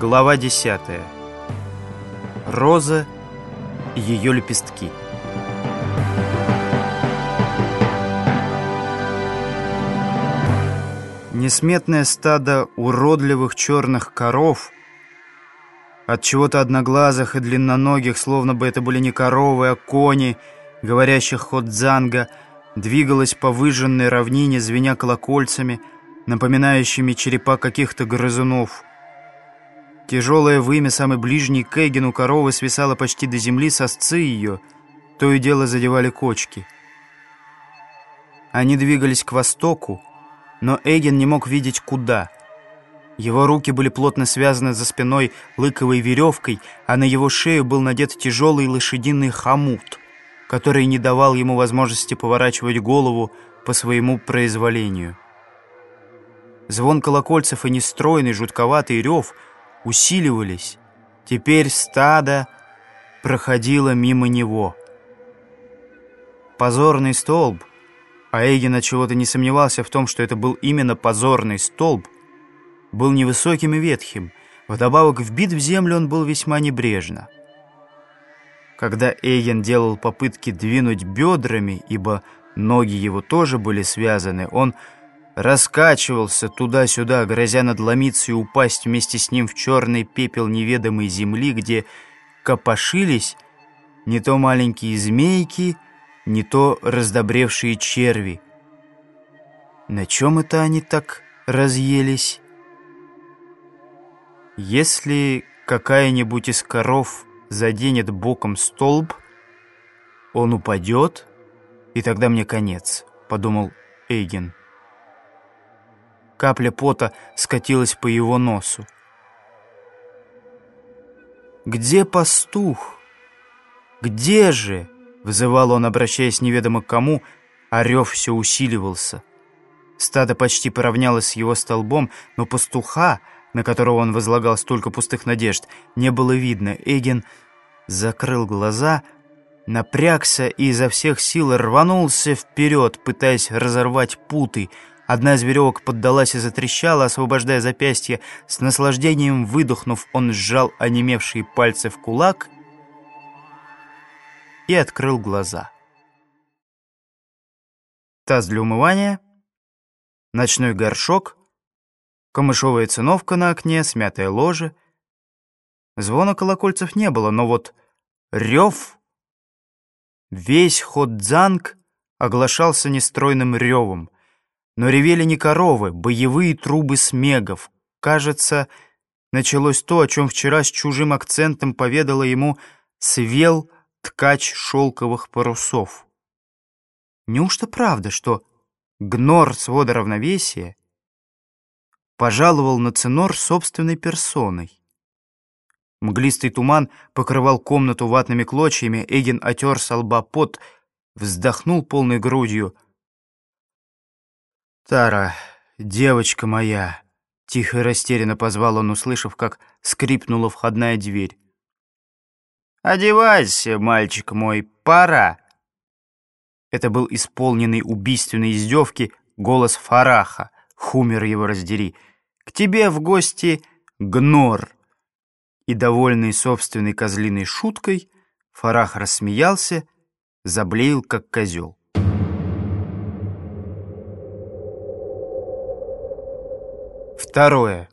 Глава 10. Роза и ее лепестки. Несметное стадо уродливых черных коров, от чего-то одноглазых и длинноногих, словно бы это были не коровы, а кони, говорящих ходзанга, двигалось по выжженной равнине, звеня колокольцами, напоминающими черепа каких-то грызунов — Тяжелое вымя, самый ближний к Эгину коровы, свисало почти до земли, сосцы ее, то и дело задевали кочки. Они двигались к востоку, но Эгин не мог видеть куда. Его руки были плотно связаны за спиной лыковой веревкой, а на его шею был надет тяжелый лошадиный хомут, который не давал ему возможности поворачивать голову по своему произволению. Звон колокольцев и нестройный жутковатый рев — усиливались. Теперь стадо проходило мимо него. Позорный столб, а от чего-то не сомневался в том, что это был именно позорный столб, был невысоким и ветхим. Вдобавок, вбит в землю он был весьма небрежно. Когда Эйген делал попытки двинуть бедрами, ибо ноги его тоже были связаны, он раскачивался туда-сюда, грозя надломиться и упасть вместе с ним в черный пепел неведомой земли, где копошились не то маленькие змейки, не то раздобревшие черви. На чем это они так разъелись? Если какая-нибудь из коров заденет боком столб, он упадет, и тогда мне конец, подумал Эйген. Капля пота скатилась по его носу. «Где пастух? Где же?» — вызывал он, обращаясь неведомо к кому, а рев все усиливался. Стадо почти поравнялось с его столбом, но пастуха, на которого он возлагал столько пустых надежд, не было видно. Эгин закрыл глаза, напрягся и изо всех сил рванулся вперед, пытаясь разорвать путы — Одна из веревок поддалась и затрещала, освобождая запястье. С наслаждением выдохнув, он сжал онемевшие пальцы в кулак и открыл глаза. Таз для умывания, ночной горшок, камышовая циновка на окне, смятое ложе. Звона колокольцев не было, но вот рев, весь ходзанг оглашался нестройным ревом — но ревели не коровы, боевые трубы смегов. Кажется, началось то, о чем вчера с чужим акцентом поведала ему свел ткач шелковых парусов. Неужто правда, что гнор свода равновесия пожаловал на ценор собственной персоной? Мглистый туман покрывал комнату ватными клочьями, Эгин отер со лба пот, вздохнул полной грудью — «Тара, девочка моя!» Тихо и растерянно позвал он, услышав, как скрипнула входная дверь. «Одевайся, мальчик мой, пора!» Это был исполненный убийственной издевки голос Фараха, хумер его раздери. «К тебе в гости гнор!» И, довольный собственной козлиной шуткой, Фарах рассмеялся, заблеял, как козел. Второе.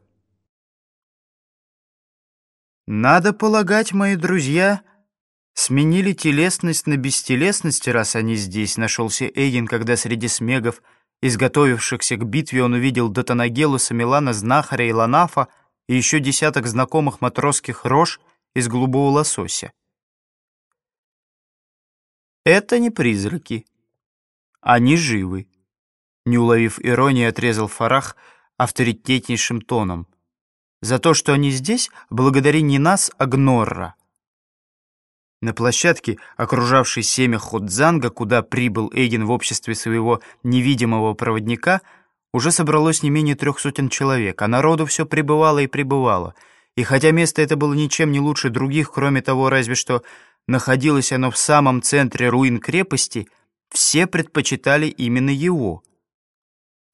Надо полагать, мои друзья сменили телесность на бестелесность, раз они здесь, нашелся Эйген, когда среди смегов, изготовившихся к битве, он увидел Датанагелуса, Милана, Знахаря и Ланафа и еще десяток знакомых матросских рож из голубого лосося. Это не призраки. Они живы. Не уловив иронии, отрезал Фарах — авторитетнейшим тоном. «За то, что они здесь, благодари не нас, а Гнорра». На площадке, окружавшей семя Ходзанга, куда прибыл Эйген в обществе своего невидимого проводника, уже собралось не менее трех сотен человек, а народу все прибывало и прибывало. И хотя место это было ничем не лучше других, кроме того, разве что находилось оно в самом центре руин крепости, все предпочитали именно его —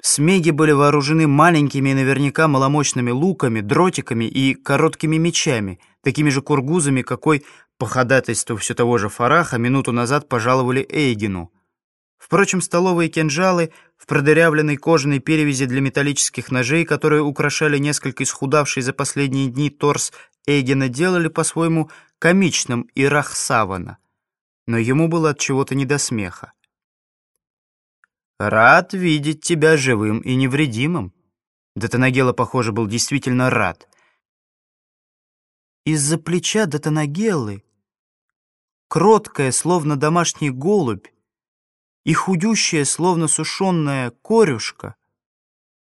Смеги были вооружены маленькими и наверняка маломощными луками, дротиками и короткими мечами, такими же кургузами, какой, по ходатайству все того же Фараха, минуту назад пожаловали Эйгину. Впрочем, столовые кинжалы в продырявленной кожаной перевязи для металлических ножей, которые украшали несколько исхудавший за последние дни торс Эйгена, делали по-своему комичным и Рахсавана. Но ему было от чего-то не до смеха. «Рад видеть тебя живым и невредимым». Датанагела, похоже, был действительно рад. Из-за плеча Датанагелы, кроткая, словно домашний голубь, и худющая, словно сушеная корюшка,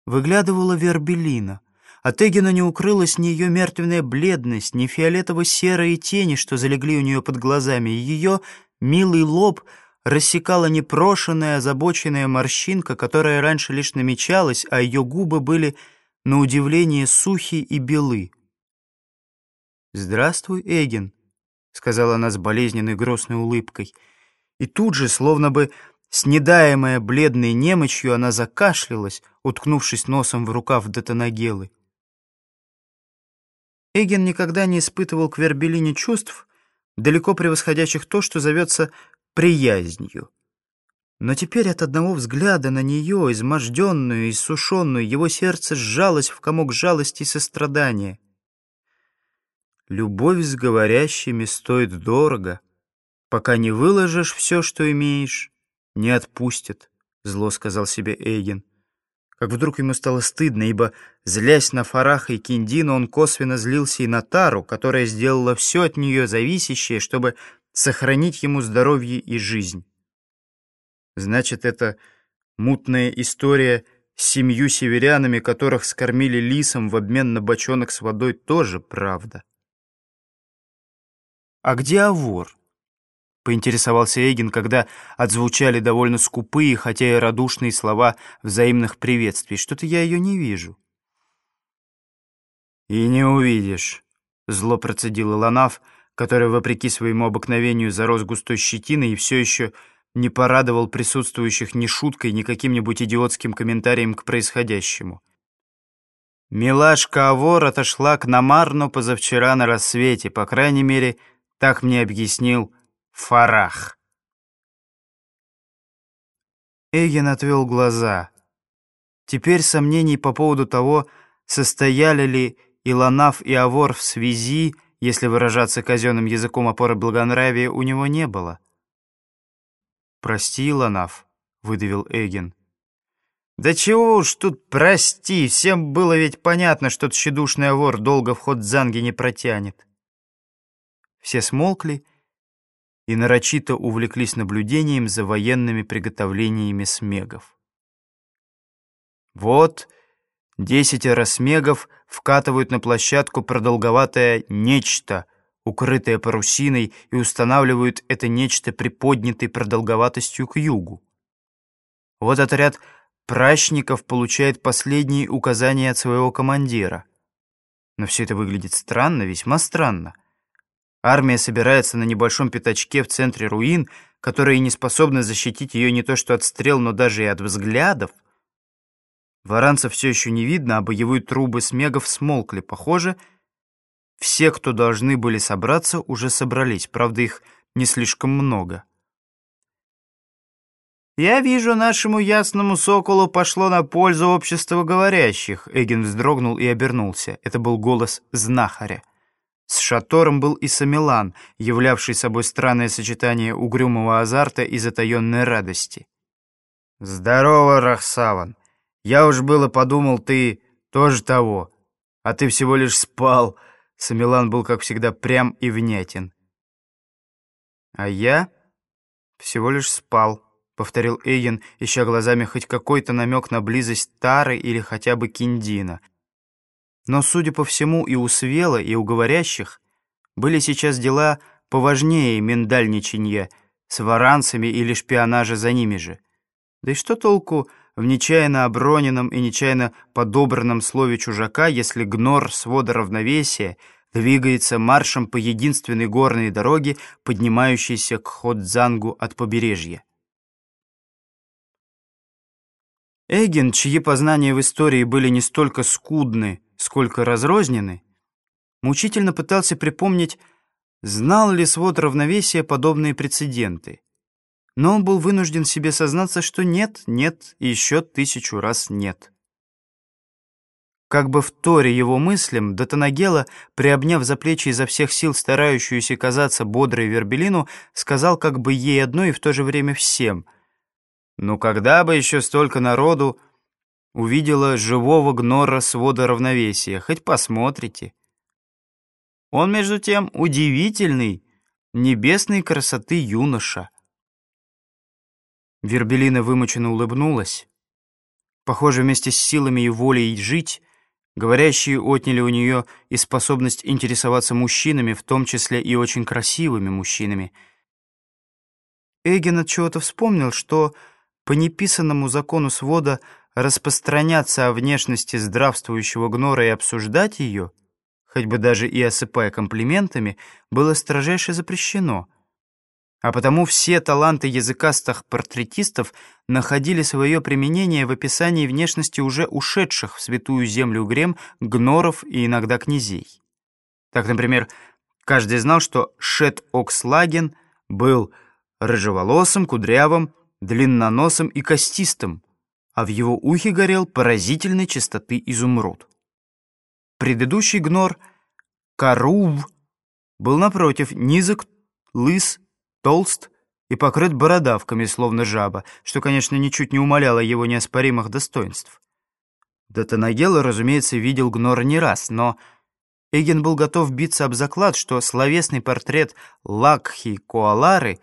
выглядывала Вербелина. От Эгина не укрылась ни ее мертвенная бледность, ни фиолетово-серые тени, что залегли у нее под глазами, и ее милый лоб рассекала непрошенная, озабоченная морщинка, которая раньше лишь намечалась, а ее губы были, на удивление, сухи и белы. «Здравствуй, Эгин», — сказала она с болезненной грустной улыбкой, и тут же, словно бы Снедаемая бледной немочью, она закашлялась, уткнувшись носом в рукав Детонагелы. Эгин никогда не испытывал к Вербелине чувств, далеко превосходящих то, что зовется приязнью. Но теперь от одного взгляда на нее, изможденную иссушенную, его сердце сжалось в комок жалости и сострадания. Любовь с говорящими стоит дорого. Пока не выложишь все, что имеешь, «Не отпустит», — зло сказал себе Эйген. Как вдруг ему стало стыдно, ибо, злясь на Фараха и Киндина, он косвенно злился и на Тару, которая сделала все от нее зависящее, чтобы сохранить ему здоровье и жизнь. Значит, это мутная история с семью северянами, которых скормили лисом в обмен на бочонок с водой, тоже правда. А где Авор? поинтересовался Эгин, когда отзвучали довольно скупые, хотя и радушные слова взаимных приветствий. Что-то я ее не вижу. «И не увидишь», — зло процедил Илонаф, который, вопреки своему обыкновению, зарос густой щетиной и все еще не порадовал присутствующих ни шуткой, ни каким-нибудь идиотским комментарием к происходящему. Милашка Авор отошла к Намарну позавчера на рассвете, по крайней мере, так мне объяснил Фарах. Эгин отвел глаза. Теперь сомнений по поводу того, состояли ли Илонаф и Авор в связи, если выражаться казенным языком опоры благонравия, у него не было. «Прости, Илонаф», — выдавил Эгин. «Да чего уж тут прости, всем было ведь понятно, что тщедушный Авор долго в ход Занги не протянет». Все смолкли, и нарочито увлеклись наблюдением за военными приготовлениями смегов. Вот десятеро смегов вкатывают на площадку продолговатое «нечто», укрытое парусиной, и устанавливают это нечто приподнятой продолговатостью к югу. Вот отряд прачников получает последние указания от своего командира. Но все это выглядит странно, весьма странно. Армия собирается на небольшом пятачке в центре руин, которые не способны защитить ее не то что от стрел, но даже и от взглядов. Варанцев все еще не видно, а боевые трубы смегов смолкли. Похоже, все, кто должны были собраться, уже собрались. Правда, их не слишком много. «Я вижу, нашему ясному соколу пошло на пользу общества говорящих», Эгин вздрогнул и обернулся. Это был голос знахаря. С Шатором был и Самилан, являвший собой странное сочетание угрюмого азарта и затаенной радости. «Здорово, Рахсаван! Я уж было подумал, ты тоже того, а ты всего лишь спал!» Самилан был, как всегда, прям и внятен. «А я всего лишь спал», — повторил Эйен, ища глазами хоть какой-то намек на близость Тары или хотя бы Киндина — но, судя по всему, и у Свела, и у говорящих были сейчас дела поважнее миндальничанья с варанцами или шпионажа за ними же. Да и что толку в нечаянно оброненном и нечаянно подобранном слове чужака, если гнор свода равновесия двигается маршем по единственной горной дороге, поднимающейся к Ходзангу от побережья? Эгин, чьи познания в истории были не столько скудны, сколько разрознены, мучительно пытался припомнить, знал ли свод равновесия подобные прецеденты. Но он был вынужден себе сознаться, что нет, нет и еще тысячу раз нет. Как бы в торе его мыслям, Датанагела, приобняв за плечи изо всех сил старающуюся казаться бодрой Вербелину, сказал как бы ей одной и в то же время всем. «Ну когда бы еще столько народу увидела живого гнора свода равновесия? Хоть посмотрите». Он, между тем, удивительный, небесной красоты юноша. Вербелина вымученно улыбнулась. Похоже, вместе с силами и волей жить Говорящие отняли у нее и способность интересоваться мужчинами, в том числе и очень красивыми мужчинами. Эгин от чего-то вспомнил, что по неписанному закону свода распространяться о внешности здравствующего гнора и обсуждать ее, хоть бы даже и осыпая комплиментами, было строжайше запрещено — а потому все таланты языкастых портретистов находили свое применение в описании внешности уже ушедших в святую землю грем, гноров и иногда князей. Так, например, каждый знал, что Шет Окслаген был рыжеволосым, кудрявым, длинноносым и костистым, а в его ухе горел поразительной чистоты изумруд. Предыдущий гнор, Карув, был, напротив, низок, лыс толст и покрыт бородавками, словно жаба, что, конечно, ничуть не умаляло его неоспоримых достоинств. Датанагела, разумеется, видел Гнора не раз, но Эгин был готов биться об заклад, что словесный портрет Лакхи Коалары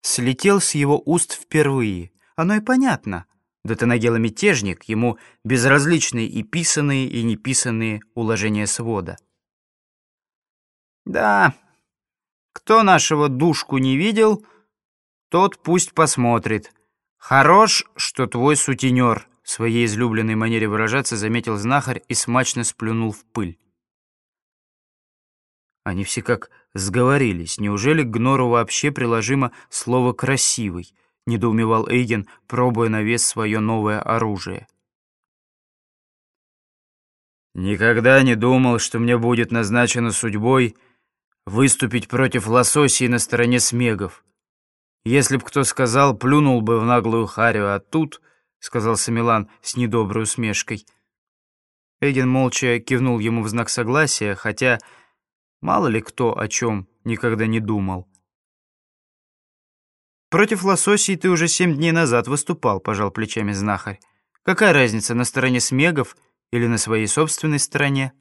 слетел с его уст впервые. Оно и понятно. Датанагела мятежник, ему безразличны и писанные, и неписанные уложения свода. «Да, кто нашего душку не видел, тот пусть посмотрит. Хорош, что твой сутенер, в своей излюбленной манере выражаться, заметил знахарь и смачно сплюнул в пыль. Они все как сговорились. Неужели к Гнору вообще приложимо слово «красивый»? Недоумевал Эйген, пробуя на вес свое новое оружие. «Никогда не думал, что мне будет назначено судьбой выступить против лососей на стороне смегов. Если б кто сказал, плюнул бы в наглую харю, а тут, — сказал Самилан с недоброй усмешкой. Эйген молча кивнул ему в знак согласия, хотя мало ли кто о чем никогда не думал. «Против лососей ты уже семь дней назад выступал», — пожал плечами знахарь. «Какая разница, на стороне смегов или на своей собственной стороне?»